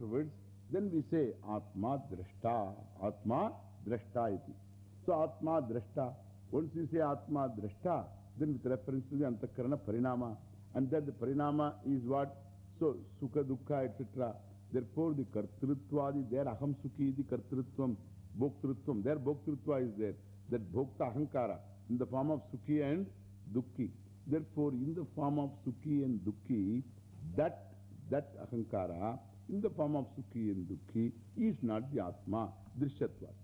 afterwards, then we say Atma Drashta. Atma Drashta iti. So Atma Drashta. Once you say Atma Drashta, then with reference to the Antakarana Parinama. And that the Parinama is what? So Sukha Dukkha etc. Therefore the Kartritvadi, there Aham Sukhi the Kartritvam, Bhoktrutvam, there Bhoktrutva is there. That Bhokta Ahankara in the form of Sukhi and Dukhi. Therefore, in the form of Sukhi and Dukhi, that, that Ahankara in the form of Sukhi and Dukhi is not the Atma, Drishyatvad.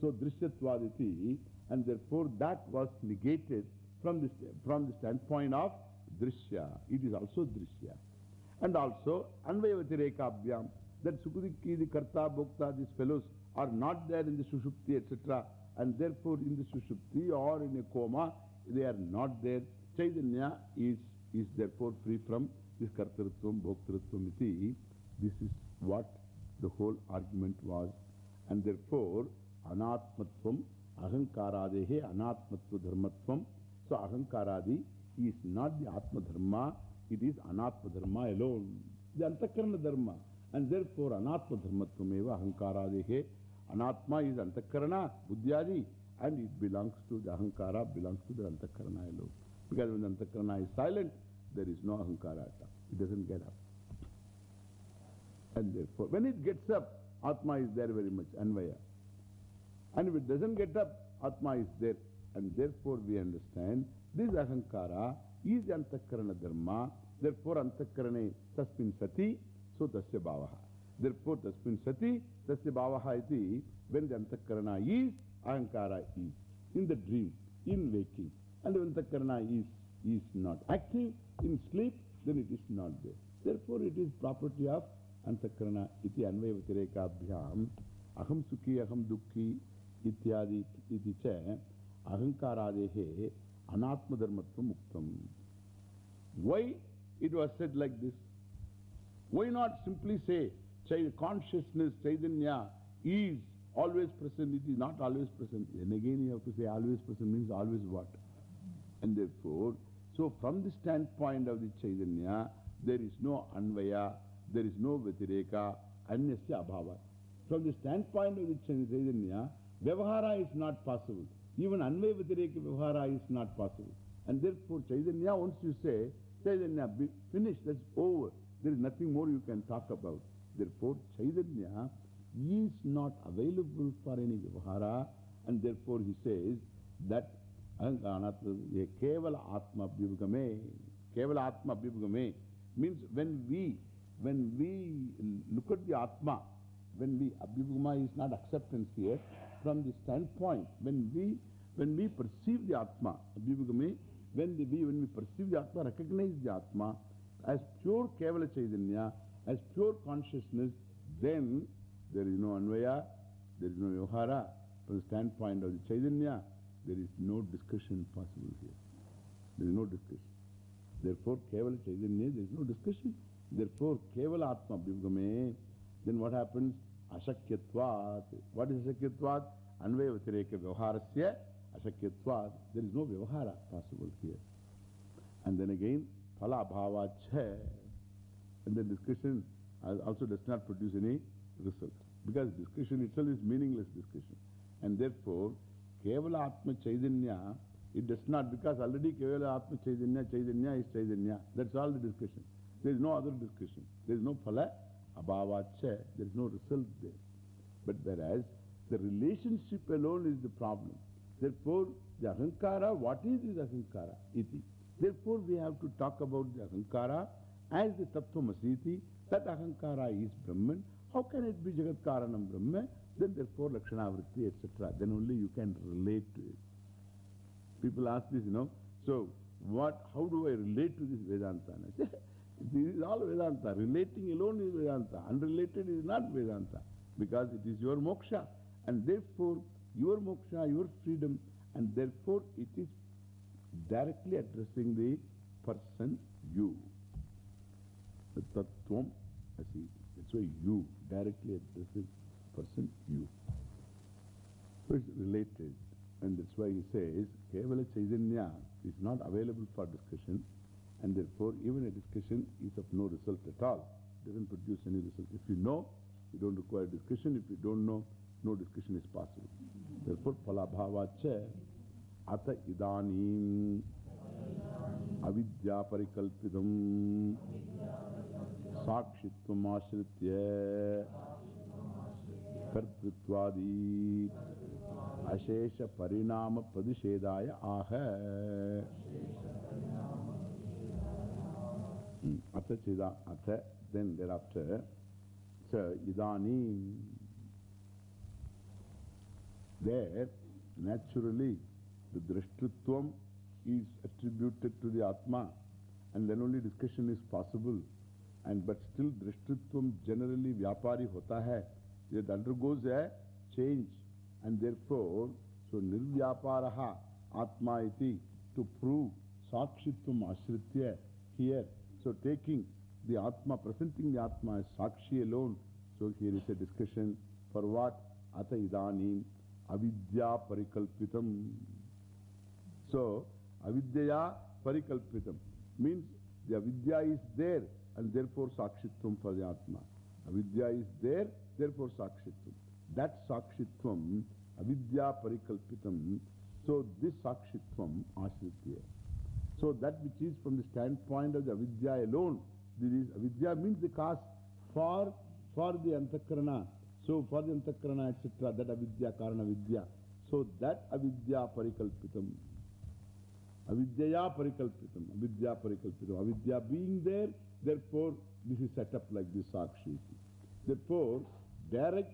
So, Drishyatvad and therefore that was negated from the, from the standpoint of Drishya. It is also Drishya. And also, Anvayavatireka that Sukudiki, the Karta, Bhokta, these fellows are not there in the Sushupti, etc. And therefore, in the Sushupti or in a coma, they are not there. Chaitanya is, is therefore free from this Kartaritvam, Bhoktaritvam iti. This is what the whole argument was. And therefore, Anatmatvam, Ahankaradehe, Anatmatva Dharmatvam. So, Ahankaradi is not the Atma Dharma, it is Anatma Dharma alone. The Antakarana Dharma. And therefore, Anatma Dharmatvam eva Ahankaradehe. Anatma is Antakarana, Buddhyadi, and it belongs to the Ahankara, belongs to the Antakarana alone. Because when the Antakarana is silent, there is no Ahankara. It doesn't get up. And therefore, when it gets up, Atma is there very much, Anvaya. And if it doesn't get up, Atma is there. And therefore, we understand this Ahankara is Antakarana Dharma. Therefore, Antakarane tasmin sati, so tasya bhavaha. Therefore, tasmin sati, tasya bhavaha iti, when the Antakarana is, Ahankara is. In the dream, in waking. And when Antakarana is, is not active, in sleep, then it is not there. Therefore, it is property of Antakarana iti anvayavatireka aham sukhi aham dukhi ityadi iti cha ahankaradehe anatma dharmatvam muktam. Why it was said like this? Why not simply say consciousness, Chaitanya is always present, it is not always present. And again you have to say always present means always what? And therefore, so from the standpoint of the Chaitanya, there is no Anvaya, there is no Vitireka, Anyasya Abhava. From the standpoint of the Chaitanya, Vyavahara is not possible. Even Anvaya Vitireka Vyavahara is not possible. And therefore, Chaitanya, once you say, Chaitanya, finish, that's over. There is nothing more you can talk about. Therefore, Chaitanya is not available for any Vyavahara. And therefore, he says that Kevala Atma Abhyavagame. Kevala Atma Abhyavagame means when we, when we look at the Atma, when we, Abhyavagama is not acceptance here, from the standpoint, when we, when we perceive the Atma, Abhyavagame, when, the, we, when we perceive the Atma, recognize the Atma as pure Kevala Chaitanya, as pure consciousness, then there is no Anvaya, there is no Yohara. From the standpoint of the Chaitanya, there is no discussion possible here. There is no discussion. Therefore, Kevala Chaitanya, there is no discussion. Therefore, Kevala Atma Bhivgame, then what happens? Ashakyatvat. What is Ashakyatvat? Anvaya Vatireka Vyavaharasya Ashakyatvat. There is no Vyavahara possible here. And then again, Phala Bhava Che. And the discussion also does not produce any result. Because discussion itself is meaningless discussion. And therefore, Kevala Atma Chaitanya, it does not, because already Kevala Atma Chaitanya, Chaitanya is Chaitanya. That's all the discussion. There is no other discussion. There is no phala, abhavacha, there is no result there. But whereas the relationship alone is the problem. Therefore, the Ahankara, what is this Ahankara? Iti. Therefore, we have to talk about the Ahankara as the Tattvamasiti. That Ahankara is Brahman. How can it be Jagat Karanam Brahman? Then therefore Lakshanavritti, etc. Then only you can relate to it. People ask this, you know, so what, how do I relate to this Vedanta? I this is all Vedanta. Relating alone is Vedanta. Unrelated is not Vedanta. Because it is your moksha. And therefore, your moksha, your freedom, and therefore it is directly addressing the person you. The tattvam asi. That's why you directly addressing person you. So it's related. And that's why he says, Kevala Chaitanya is not available for discussion. And therefore, even a discussion is of no result at all. Doesn't produce any result. If you know You don't require discussion. If you don't know, no discussion is possible. Therefore, Palabhavacha Ata Idanim Avidya Parikalpidam Sakshitvam Ashritya Kartritvadi Ashesha Parinama Pradishedaya Aha Ata Chida Ata Then thereafter So Idanim There naturally the Drashtritvam is attributed to the Atma and then only discussion is possible. And but still Drashtritvam generally Vyapari hota hai. It undergoes a change and therefore so Nirvyaparaha Atma iti to prove Sakshitvam Ashritya here. So taking the Atma, presenting the Atma as Sakshi alone. So here is a discussion for what? Ata Idanim Avidya Parikalpitam. So, Avidya Parikalpitam means the Avidya is there and therefore Sakshitvam for the Atma. Avidya is there, therefore Sakshitvam. That Sakshitvam, Avidya Parikalpitam. So, this Sakshitvam Ashritya. So, that which is from the standpoint of the Avidya alone, this is Avidya means the cause for, for the Antakarana. So, for the Antakarana, etc., that Avidya, Karana Vidya. So, that Avidya Parikalpitam. Avidyaya Parikalpitam. Avidya Parikalpitam. Avidya being there, therefore, this is set up like this Sakshi. Therefore, direct,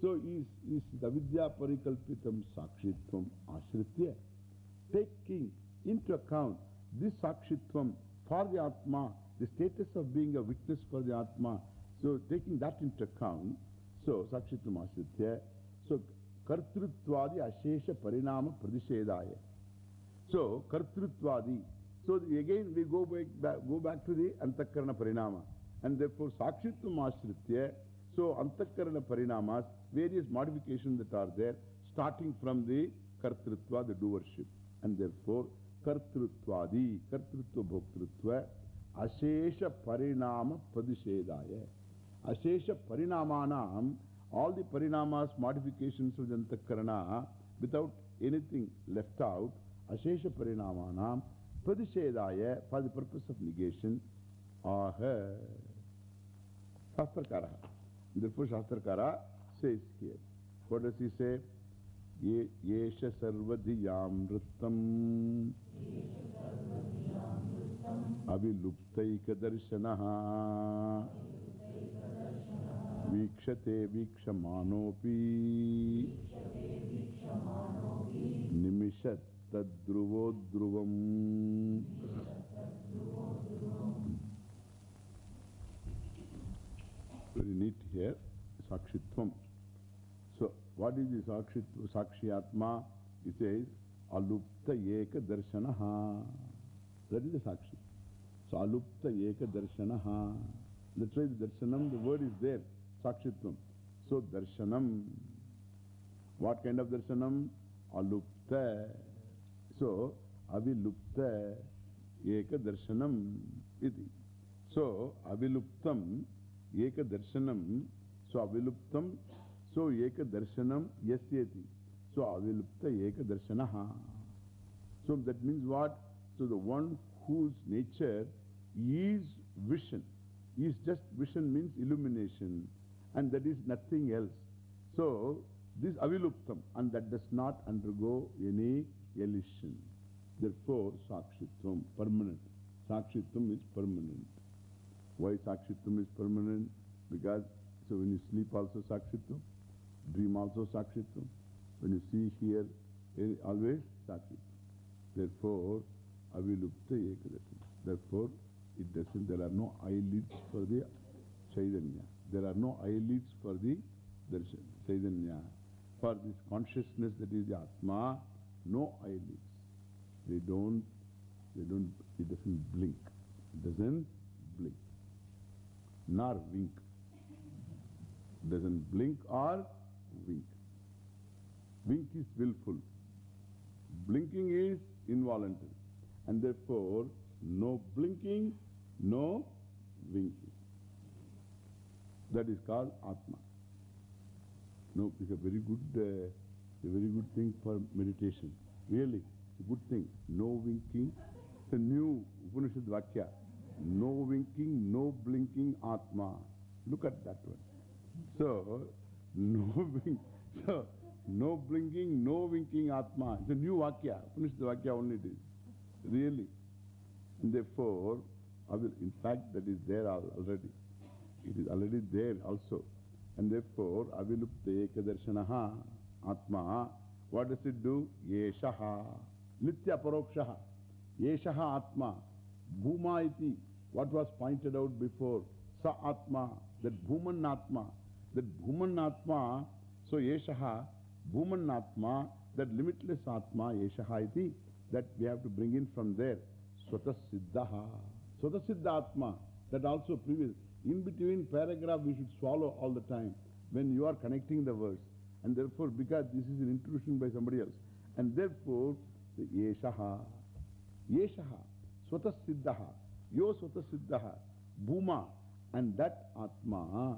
so is, is Avidya Parikalpitam Sakshitvam Ashritya. Taking into account this Sakshitvam for the Atma, the status of being a witness for the Atma. So, taking that into account, so Sakshitvam Ashritya, so Kartrutvadi Ashesha Parinama Pradishedaya. So, Kartrutvadi. So, again we go back, back, go back to the Antakarana Parinama. And therefore, Sakshitvam Ashritya. So, Antakarana Parinamas, various modifications that are there, starting from the Kartrutva, the doership. And therefore, Kartrutvadi, Kartrutva Bhoktrutva, Ashesha Parinama Pradishedaya. Ashesha Parinamanam, all the Parinamas, modifications of the Antakarana, without anything left out, Ashesha Parinamanam, Pradishedaya, for the purpose of negation, Aha. Shastrakara. Therefore, Shastrakara says here. What does he say? Ye, Yesha Sarvadhiyam अभिलुप्तैकदर्शनः वीक्षते वीक्षमानोऽपि निमिषत्तद्रुवोद्रुवम् Very neat here, Sakshitvam. So, what is the Sakshitva, Sakshyatma? It says, Why the Darshanam, the word is there. Sakshitvam. So, Darshanam. What kind of Darshanam? Alupta. So, Avilupta Eka Darshanam. Iti. So, Aviluptam Eka Darshanam. So, Aviluptam. So, Eka Darshanam Yasyati. So, Avilupta Eka Darshanaha. So, that means what? So, the one whose nature is vision. Is just vision means illumination. And that is nothing else. So, this Aviluptam. And that does not undergo any elision. Therefore, Sakshitvam, permanent. Sakshitvam is permanent. Why Sakshitvam is permanent? Because, so when you sleep also Sakshitvam, dream also Sakshitvam. When you see here, eh, always Sakshitvam. Therefore, Avilupta Ekadatam. Therefore, it doesn't, there are no eyelids for the Chaitanya. There are no eyelids for the Darshan, Chaitanya. For this consciousness that is the Atma, no eyelids. They don't, they don't, it doesn't blink. It doesn't blink. Nor wink. Doesn't blink or. Wink is willful. Blinking is involuntary. And therefore, no blinking, no winking. That is called Atma. No, it's a very good, uh, a very good thing for meditation. Really, it's a good thing. No winking. It's a new Upanishad Vakya. No winking, no blinking Atma. Look at that one. So, no winking. so, no blinking, no winking Atma. It's a new Vakya. Upanishad Vakya only it is. Really. And therefore, I will, in fact, that is there already. It is already there also. And therefore, avilupte ekadarshanaha atma. What does it do? Yeshaha. Nitya parokshaha. Yeshaha atma. Bhuma iti. What was pointed out before. Sa atma. That bhuman atma. That bhuman atma. So yeshaha. Bhuman atma. That limitless atma. Yeshaha iti. That we have to bring in from there. Swata siddhaha. Siddha atma. That also previous. In between paragraph we should swallow all the time when you are connecting the verse. And therefore, because this is an intrusion by somebody else. And therefore, the Yeshaha. Yeshaha. Swata siddhaha. Yo swata siddhaha. Bhuma. And that Atma.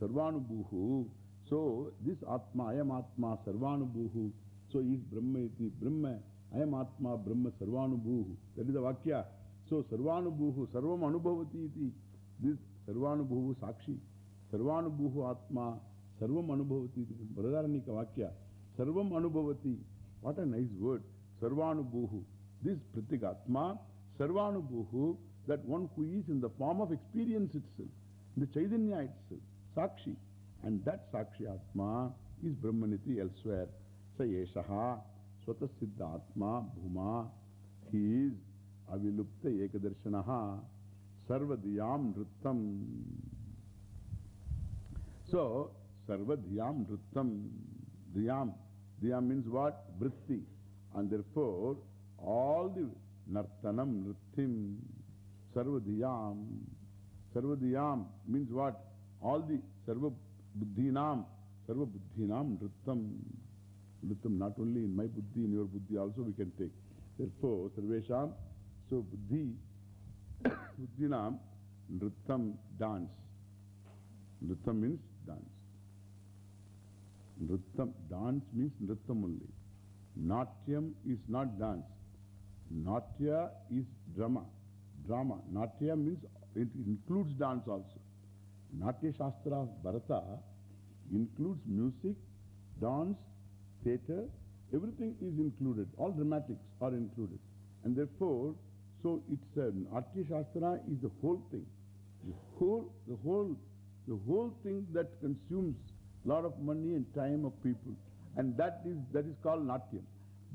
Sarvanubhuhu. So, this Atma, I am Atma, Sarvanubhuhu. So, is Brahma iti. Brahma. I am Atma, Brahma, Sarvanubhuhu. That is the Vakya. So, Sarvanubhuhu. Sarvam Anubhavati iti. This Sarvanubhuhu Sakshi. Sarvanubhuhu Atma. Sarvam Anubhavati. iti. Bradaranika Vakya. Sarvam Anubhavati. What a nice word. Sarvanubhuhu. This Pratik Atma. Sarvanubhuhu. That one who is in the form of experience itself. The Chaitanya itself. Sakshi. And that Sakshi Atma is Brahmaniti elsewhere. Sa Yeshaha. Swata Atma. Bhuma. He is Avilupta Ekadarshanaha. Sarvadiyam Nrittam. So, Sarvadiyam Nrittam. Diyam. Diyam means what? Vritti. And therefore, all the Nartanam, Nrittim, Sarvadiyam. Sarvadiyam means what? All the Sarva Buddhinam. Sarva Buddhinam Nrittam. Nrittam not only in my Buddhi, in your Buddhi also we can take. Therefore, Sarvesham. So, Buddhi. Buddhinam, Nrittam, dance. Nrittam means dance. Nrittam, dance means Nrittam only. Natyam is not dance. Natya is drama. Drama. Natya means it includes dance also. Natya Shastra of Bharata includes music, dance, theatre, everything is included. All dramatics are included. And therefore, so it's a Natya Shastra is the whole thing. The whole, the whole, the whole thing that consumes a lot of money and time of people. And that is, that is called Natyam.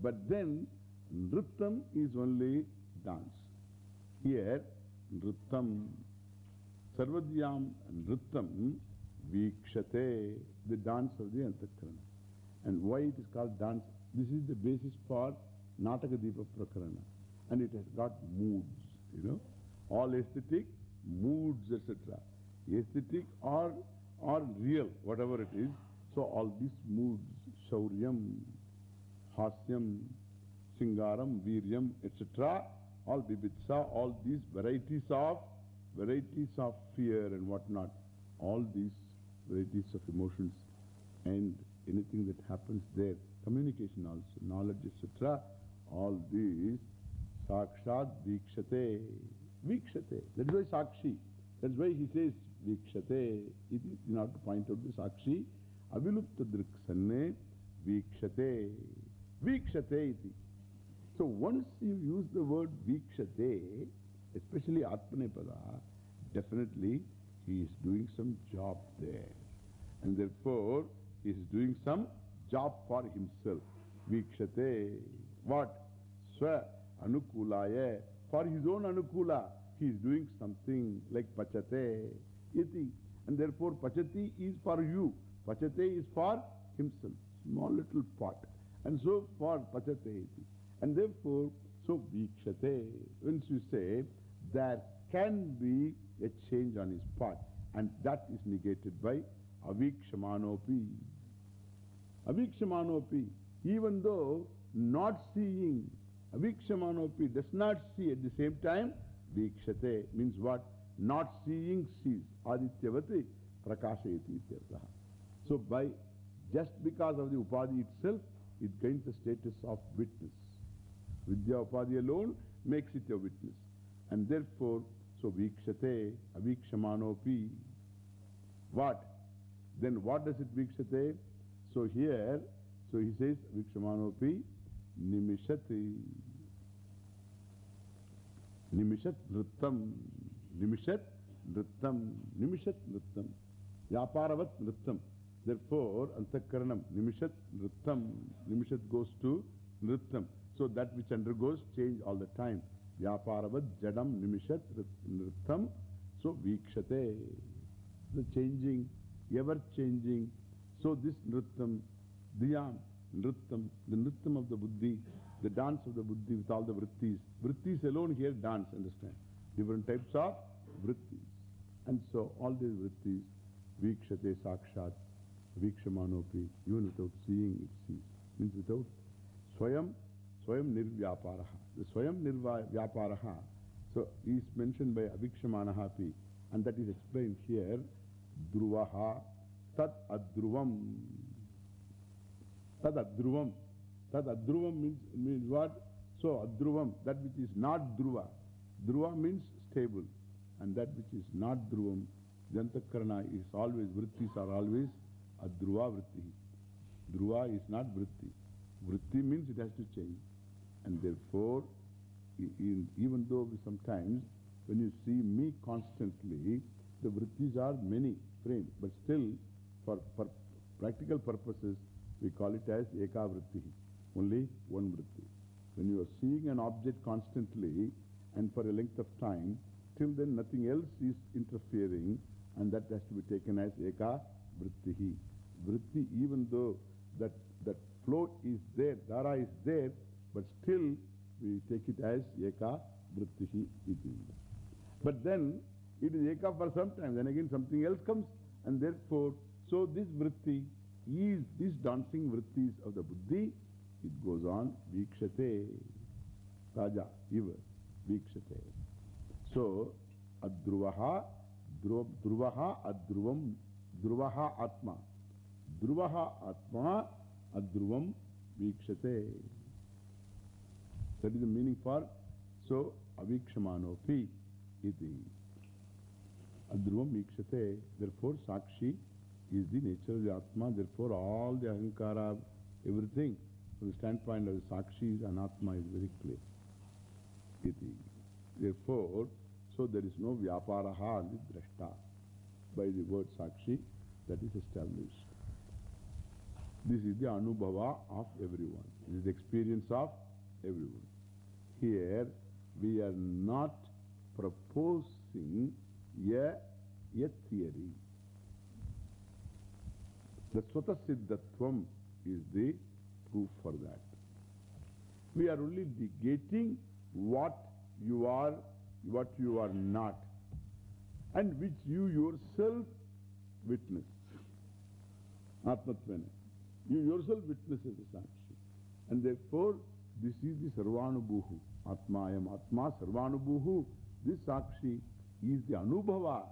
But then, Nrittam is only dance. Here, Nrittam, Sarvadhyam Nrittam, Vikshate, the dance of the Antakarana. And why it is called dance? This is the basis for Nataka Deepa Prakarana. And it has got moods, you know. All aesthetic, moods, etc. Aesthetic or, or real, whatever it is. So all these moods, Shauryam, Hasyam, Singaram, Viryam, etc. All Bibitsa, all these varieties of, varieties of fear and whatnot. All these varieties of emotions and anything that happens there, communication also, knowledge, etc. All these, Sakshat Vikshate. Vikshate. That is why Sakshi. That's why he says Vikshate. In order to point out the Sakshi, Avilupta Driksanne Vikshate. Vikshate iti. So once you use the word Vikshate, especially Atmanepada, definitely he is doing some job there. And therefore, he is doing some job for himself. Vikshate. What? Swa Anukulaya. For his own Anukula, he is doing something like Pachate. Iti. And therefore, Pachati is for you. Pachate is for himself. Small little pot. And so for Pachate. And therefore, so Vikshate. Once you say, there can be a change on his part. And that is negated by Avikshamanopi. Avikshamanopi. Even though not seeing, Avikshamanopi does not see at the same time, Vikshate means what? Not seeing sees. Adityavati prakashayati ityartaha. So by Just because of the upadhi itself, it gains the status of witness. Vidya upadhi alone makes it a witness. And therefore, so vikshate, avikshamanopi. What? Then what does it vikshate? So here, so he says, vikshamanopi nimishati. Nimishat nrittam. Nimishat nrittam. Nimishat nrittam. Vyaparavat nrittam. Therefore, antakaranam, nimishat nrittam. Nimishat goes to nrittam. So that which undergoes change all the time. Vyaparavat jadam nimishat nrittam. So vikshate. The changing, ever changing. So this nrittam, dhyam, nrittam, the nrittam of the buddhi, the dance of the buddhi with all the vrittis. Vrittis alone here dance, understand? Different types of vrittis. And so all these vrittis, vikshate sakshat, vikshamanopi, even without seeing it sees. Means without swayam, swayam nirvyaparaha. The swayam nirvyaparaha, so is mentioned by avikshamanahapi, and that is explained here, dhruvaha tad adruvam. Tad adruvam. Tad adruvam means, means what? So adruvam, that which is not dhruva. Dhruva means stable. And that which is not dhruvam, jantakarana is always, vrittis are always adruva vritti. Dhruva is not vritti. Vritti means it has to change. And therefore, in, even though sometimes, when you see me constantly, the vrittis are many frame, but still, for, for practical purposes, we call it as eka vritti, only one vritti. When you are seeing an object constantly and for a length of time, till then nothing else is interfering, and that has to be taken as eka vrittihi. Vritti, even though that, that flow is there, dhara is there, but still we take it as eka vrittihi iti. But then it is eka for some time, then again something else comes, and therefore, so this vritti is, these dancing vrittis of the buddhi, it goes on, vikshate, raja, iva, vikshate. So, adruvaha, dhruvaha, adruvam, dhruvaha atma. Dhruvaha atma, adruvam, vikshate. That is the meaning for, so, avikshamanopi, iti. Adruvam vikshate. Therefore, sakshi is the nature of the Atma. Therefore, all the ahankara, everything, from the standpoint of the sakshi and Atma is very clear. Iti. Therefore, so there is no vyaparaha on the drashta. By the word sakshi, that is established. This is the anubhava of everyone. This is the experience of everyone. Here, we are not proposing a, a theory. The Swatasiddhatvam is the proof for that. We are only negating what you are, what you are not, and which you yourself witness. Atmatvana. You yourself witness as a Sakshi. And therefore, this is the Sarvanubhuhu. Atma Atma Sarvanubhuhu. This Sakshi is the Anubhava.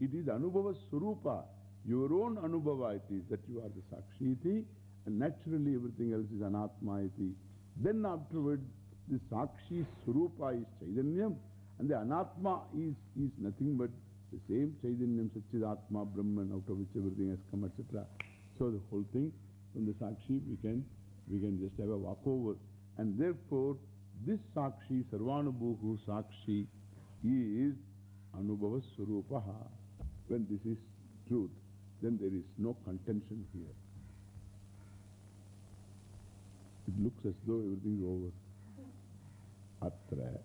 It is Anubhava Surupa. Your own Anubhava it is that you are the Sakshi iti, and naturally everything else is Anatma iti. Then afterwards, the Sakshi Surupa is Chaitanyam, and the Anatma is, is nothing but the same Chaitanyam, Satchidatma, Brahman, out of which everything has come, etc. So the whole thing, from the Sakshi, we can, we can just have a walkover. And therefore, this Sakshi, Sarvanubhuhu Sakshi, is Anubhava Surupaha. When this is truth, then there is no contention here. It looks as though everything is over. Atra.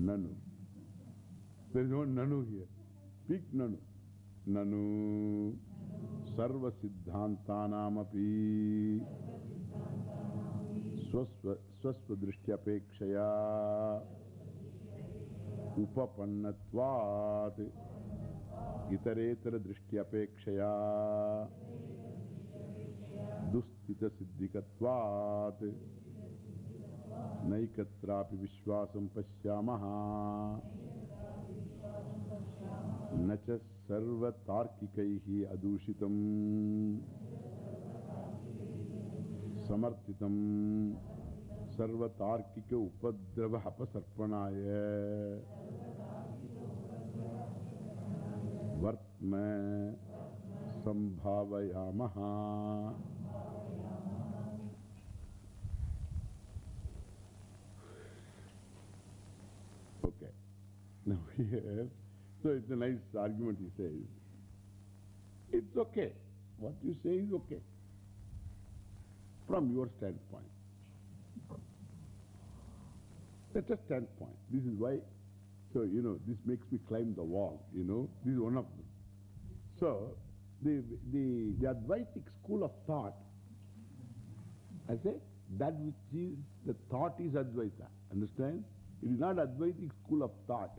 Nanu. There is no Nanu here. Speak Nanu. Nanu. Sarva Siddhantanamapi. स्वस्वदृष्ट्यपेक्षया उपपन्नत्वात् इतरेतरदृष्ट्यपेक्षया दुस्थितसिद्धिकत्वात् नैकत्रापि विश्वासं पश्यामः। Sarvatarkika upadrava apasarpanaya vartma sambhavayamaha Okay. Now here, so it's a nice argument he says. It's okay. What you say is okay. From your standpoint. That's a standpoint. This is why, so you know, this makes me climb the wall, you know. This is one of them. So, the, the, the Advaitic school of thought, I say, that which is, the thought is Advaita. Understand? It is not Advaitic school of thought.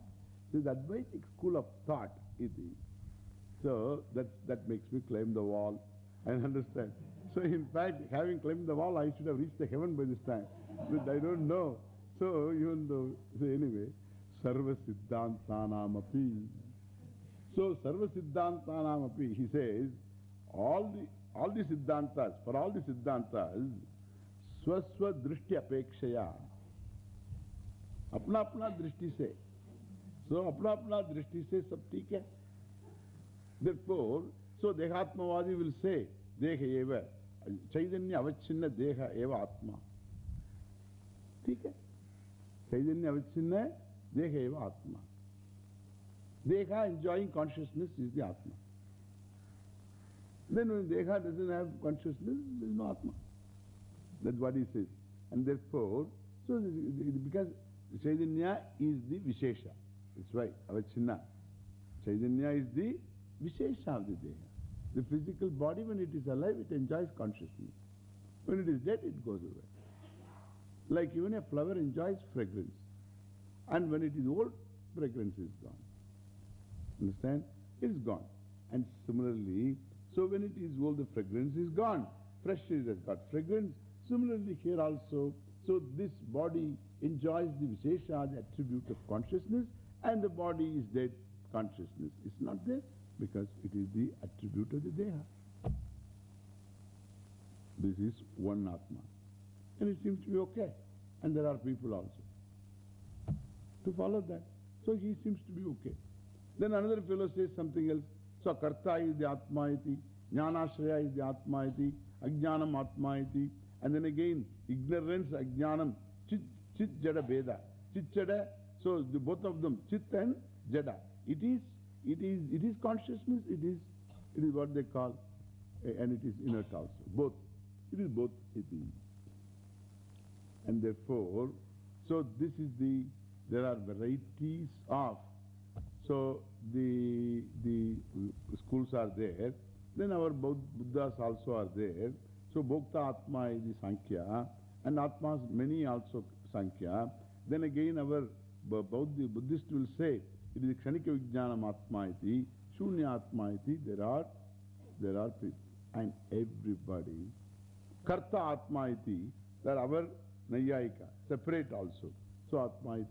It is Advaitic school of thought. It is. So that, that makes me climb the wall and understand. So in fact, having climbed the wall, I should have reached the heaven by this time. But I don't know. So even though, so anyway, Sarva Siddhantanam api. So Sarva Siddhantanam api, he says, all the, all the Siddhantas, for all the Siddhantas, Swaswa Drishti Apekshaya. अपना अपना दृष्टि से सो अपना अपना दृष्टि से सब ठीक है Therefore, so Dehatmavadi will say, eva, Chaitanya avachinna Deha eva Atma. ठीक है Chaitanya avachinna Deha eva Atma. Deha enjoying consciousness is the Atma. Then when Deha doesn't have consciousness, there is no Atma. That's what he says. And therefore, so because Chaitanya is the Vishesha. That's why, avachinna. Chaitanya is the Vishesha of the Deha. The physical body, when it is alive, it enjoys consciousness. When it is dead, it goes away. Like even a flower enjoys fragrance. And when it is old, fragrance is gone. Understand? It is gone. And similarly, so when it is old, the fragrance is gone. Fresh it has got fragrance. Similarly, here also, so this body enjoys the Vishesha, the attribute of consciousness, and the body is dead, consciousness is not there because it is the attribute of the Deha. This is one Atma. And it seems to be okay. And there are people also to follow that. So he seems to be okay. Then another fellow says something else. So Karta is the Atma Jnanashraya is the Atma iti, Ajnanam Atma and then again ignorance, Ajnanam, Chit, chit Jada Veda. Chit Jada, so the, both of them, Chit and Jada. It is, it is, it is consciousness, it is, it is what they call, and it is inert also. Both. It is both, it is. And therefore, so this is the, there are varieties of, so the, the schools are there. Then our Buddhas also are there. So Bhokta Atma is the Sankhya, and Atmas many also Sankhya. Then again our Buddhist will say, it is Kshanika Vijnanam Atma iti, Shunya Atma there are, there are people. And everybody, Karta Atma iti, that our Naiyayika, separate also. So Atma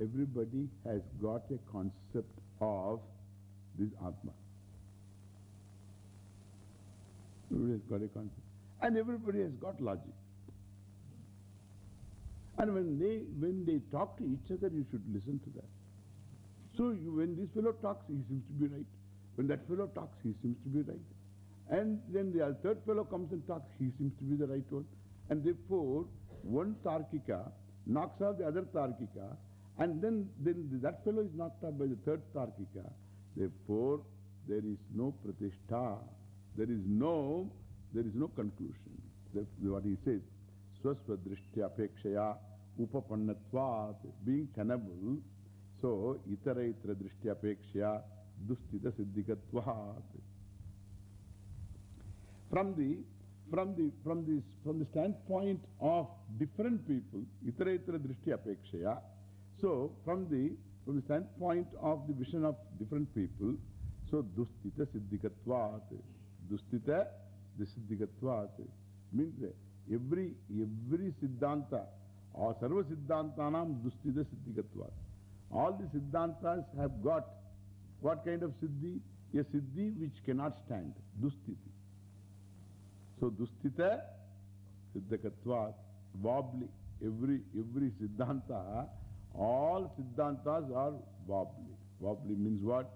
everybody has got a concept of this Atma. Everybody has got a concept. And everybody has got logic. And when they, when they talk to each other, you should listen to that. So you, when this fellow talks, he seems to be right. When that fellow talks, he seems to be right. And then the third fellow comes and talks, he seems to be the right one. And therefore, one Tarkika knocks off the other Tarkika, and then, then that fellow is knocked off by the third Tarkika. Therefore, there is no Pratishtha. There is no, there is no conclusion. That's what he says. Swasva Drishtya Pekshaya Upapannatvat, being tenable. So, Itara Itara Drishtya Pekshaya Dustita Siddhikatvat. From the, from the, from this, from the standpoint of different people, Itara Itara Drishtya Pekshaya, so from the, from the standpoint of the vision of different people, so Dustita Siddhikatvat, Dustita the Siddhikatvat means every, every Siddhanta or Sarva Siddhantanam Dustita Siddhikatvat. All the Siddhantas have got what kind of Siddhi? A Siddhi which cannot stand, Dustiti. So Dustita Siddhakatvat, wobbly. Every, every Siddhanta, all Siddhantas are wobbly. Wobbly means what?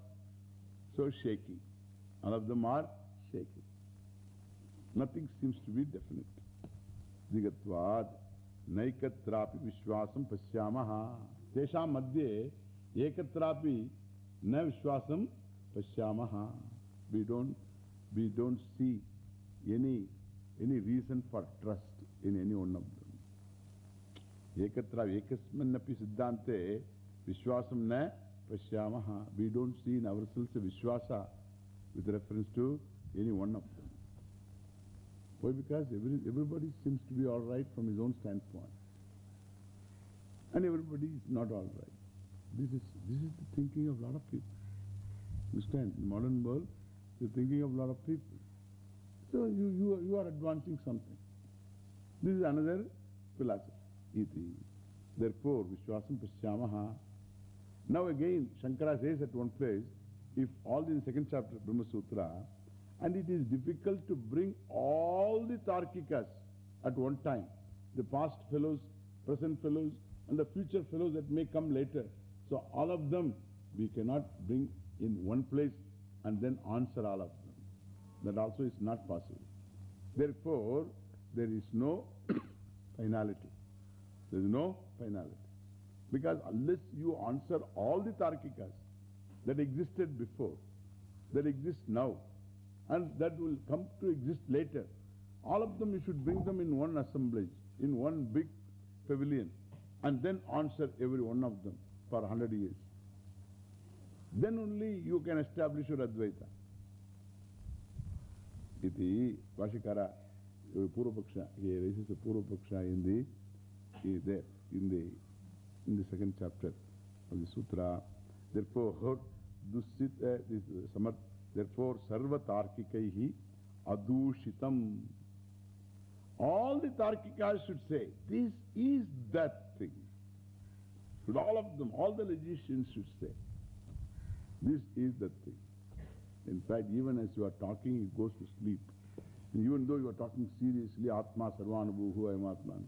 So shaky. All of them are shaky. Nothing seems to be definite. Digatvad, Naikatrapi Vishwasam Pasyamaha. Tesham Madhye, Ekatrapi Na Vishwasam Pasyamaha. We don't, we don't see any, any reason for trust in any one of them. Ekatra, Ekasmanapi Siddhante, Vishwasam Na Pasyamaha. We don't see in ourselves a Vishwasa with reference to any one of them. Why? Because every, everybody seems to be all right from his own standpoint. And everybody is not all right. This is, this is the thinking of a lot of people. Understand? In the modern world, the thinking of a lot of people. So you, you, you are advancing something. This is another philosophy. Iti. Therefore, Vishwasam Pasyamaha. Now again, Shankara says at one place, if all in the second chapter of Brahma Sutra, and it is difficult to bring all the Tarkikas at one time, the past fellows, present fellows, and the future fellows that may come later. So all of them we cannot bring in one place and then answer all of them. That also is not possible. Therefore, there is no finality. There is no finality. Because unless you answer all the Tarkikas that existed before, that exist now, and that will come to exist later, all of them you should bring them in one assemblage, in one big pavilion, and then answer every one of them for a hundred years. Then only you can establish your Advaita. Iti Vashikara Purvapaksha, he raises a Purvapaksha in the, there, in the, in the second chapter of the Sutra. Therefore, Dusit, uh, this, uh, Samat, therefore, Sarva Tarkikaihi Adushitam. All the Tarkikas should say, this is that Should all of them, all the logicians should say, this is the thing. In fact, even as you are talking, he goes to sleep. And even though you are talking seriously, Atma Sarvanubhu, I am Atman.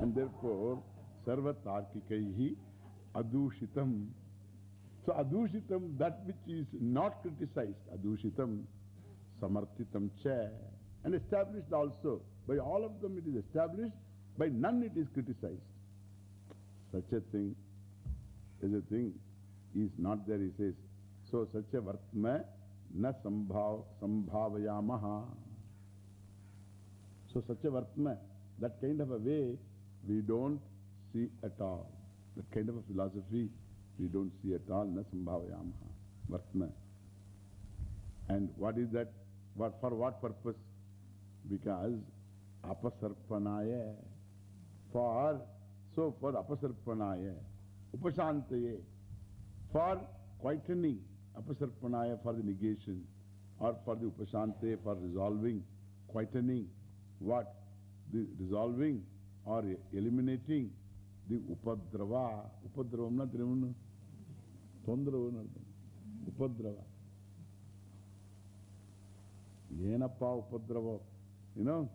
And therefore, Sarva Tarkikaihi Adushitam. So Adushitam, that which is not criticized, Adushitam, Samartitam Cha. And established also. By all of them it is established, by none it is criticized. Such a thing is a thing is not there, he says. So, such a vartma na sambhav, sambhavayamaha. So, such a vartma, that kind of a way, we don't see at all. That kind of a philosophy, we don't see at all. Na sambhavayamaha. Vartma. And what is that? What, for what purpose? Because apasarpanaya. For, so for apasarpanaya, upashantaye, for quietening, apasarpanaya for the negation, or for the upashante for resolving, quietening, what? The resolving or eliminating the upadrava. Upadrava, not remember? Tondrava, upadrava. Yenappa upadrava. You know?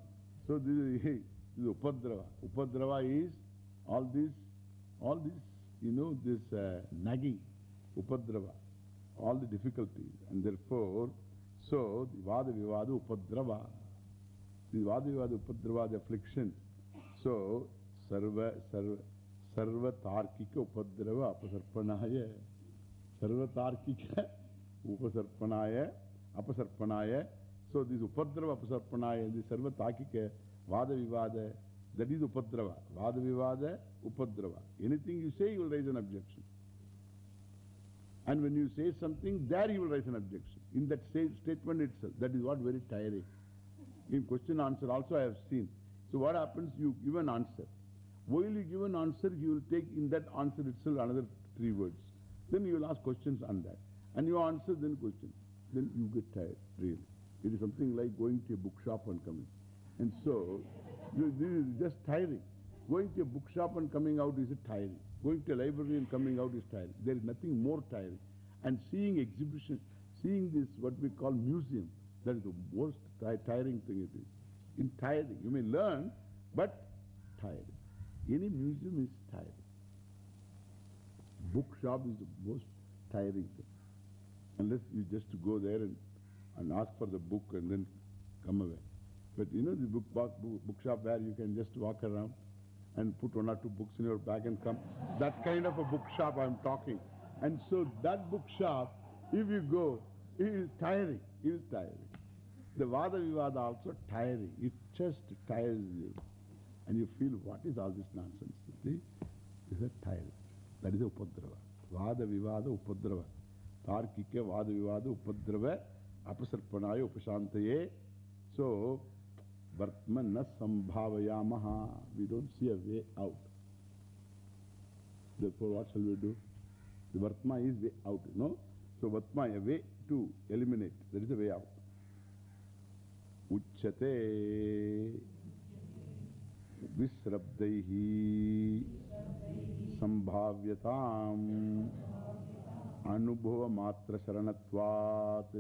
So this is, this is upadrava. Upadrava is all this, all this, you know, this uh, nagging, upadrava, all the difficulties. And therefore, so the vada vivada upadrava, the vada vivada upadrava, the affliction. So, sarva, sarva, sarva tarkika upadrava apasarpanaya, sarva tarkika upasarpanaya, apasarpanaya. So, this upadrava apasarpanaya, the sarva vada vivada, that is upadrava. Vada vivada, upadrava. Anything you say, you will raise an objection. And when you say something, there you will raise an objection. In that statement itself, that is what very tiring. In question answer also I have seen. So what happens? You give an answer. While you give an answer, you will take in that answer itself another three words. Then you will ask questions on that. And you answer, then question. Then you get tired, really. It is something like going to a bookshop and coming. And so, this is just tiring. Going to a bookshop and coming out is tiring. Going to a library and coming out is tiring. There is nothing more tiring. And seeing exhibition, seeing this, what we call museum, That is the most tiring thing it is. In tiring, you may learn, but tiring. Any museum is tiring. Bookshop is the most tiring thing. Unless you just go there and, and ask for the book and then come away. But you know the book, book, bookshop where you can just walk around and put one or two books in your bag and come. That kind of a bookshop I'm talking. And so that bookshop, if you go, it is tiring. It is tiring. The Vada Vivada also tiring. It just tires you. And you feel, what is all this nonsense? See? This is tiring. That is Upadrava. Vada Vivada Upadrava. Tarkike Vada Vivada Upadrava. Apasarpanaya Upashantaye. So, Vartmana Sambhavayamaha. We don't see a way out. Therefore, what shall we do? The Vartma is way out, no? So, Vartma, a way to eliminate. There is a way out. Uchate Visrabdaihi Sambhavyatam Anubhava Matra Sharanatvat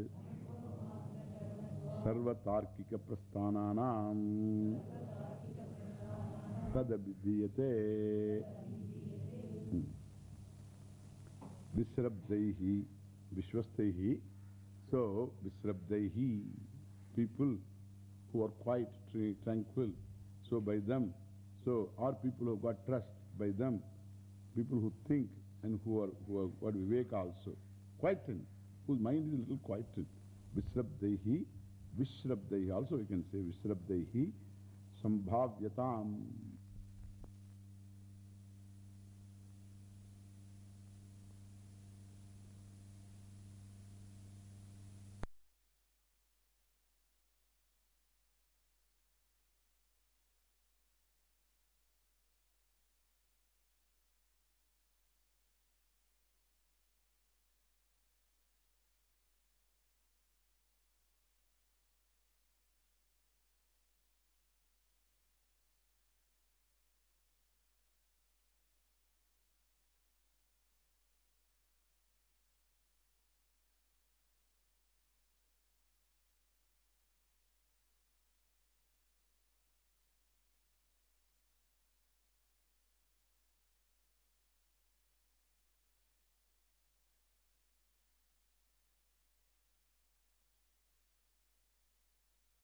Sarva Tarkika Prasthananam Tadabidiyate So Visrabdaihi people who are quiet, tranquil. So by them, so our people who got trust by them, people who think and who are, who are got Vivek also, quietened, whose mind is a little quietened. Vishrabdaihi, Vishrabdehi. Also you can say Vishrabdehi Sambhavyatam.